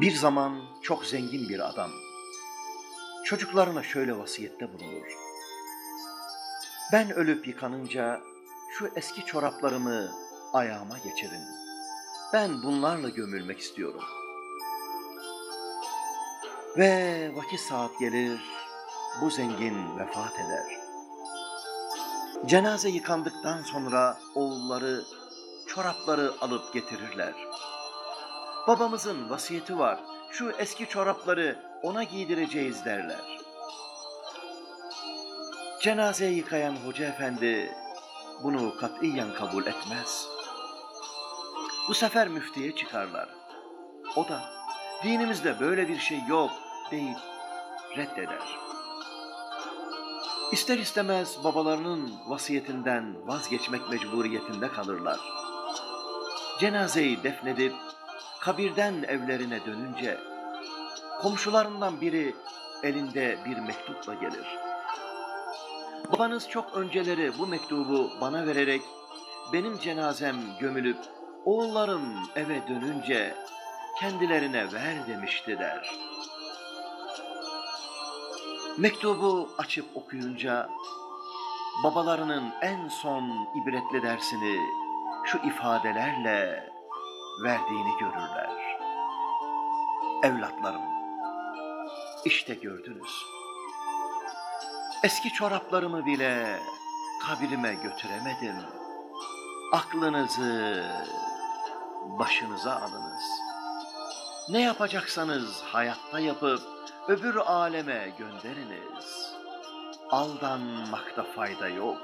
Bir zaman çok zengin bir adam çocuklarına şöyle vasiyette bulunur. Ben ölüp yıkanınca şu eski çoraplarımı ayağıma geçirin. Ben bunlarla gömülmek istiyorum. Ve vakit saat gelir, bu zengin vefat eder. Cenaze yıkandıktan sonra oğulları çorapları alıp getirirler. Babamızın vasiyeti var, şu eski çorapları ona giydireceğiz derler. Cenazeyi yıkayan hoca efendi bunu katiyen kabul etmez. Bu sefer müftiye çıkarlar. O da dinimizde böyle bir şey yok deyip reddeder. İster istemez babalarının vasiyetinden vazgeçmek mecburiyetinde kalırlar. Cenazeyi defnedip kabirden evlerine dönünce komşularından biri elinde bir mektupla gelir. Babanız çok önceleri bu mektubu bana vererek benim cenazem gömülüp oğullarım eve dönünce kendilerine ver demişti der. Mektubu açıp okuyunca babalarının en son ibretli dersini şu ifadelerle verdiğini görürler. Evlatlarım, işte gördünüz. Eski çoraplarımı bile kabirime götüremedim. Aklınızı başınıza alınız. Ne yapacaksanız hayatta yapıp öbür aleme gönderiniz. Aldanmakta fayda yok.